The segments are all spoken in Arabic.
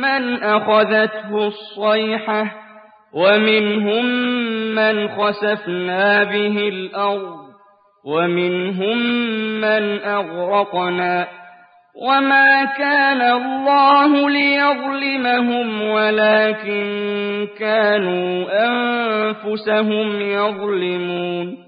من أخذته الصيحة ومنهم من خسفنا به الأرض ومنهم من أغرقنا وما كان الله ليظلمهم ولكن كانوا أنفسهم يظلمون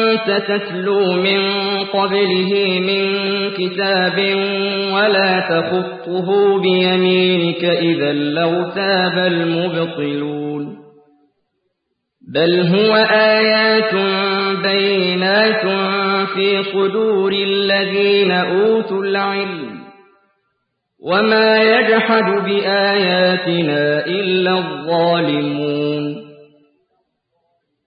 تتلو من قبله من كتاب ولا تخطه بيمينك إذا لو تاب المبطلون. بل هو آيات بينات في صدور الذين أوتوا العلم. وما يجحد بآياتنا إلا الظالمون.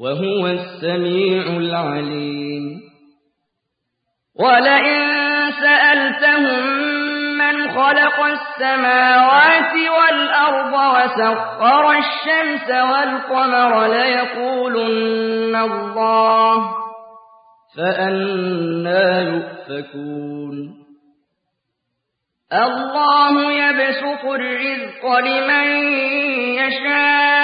وهو السميع العليم. ولئن سألتهم من خلق السماوات والأرض وسخر الشمس والقمر ليقولن الله فأنا يؤفكون. الله يبسط الرزق لمن يشاء.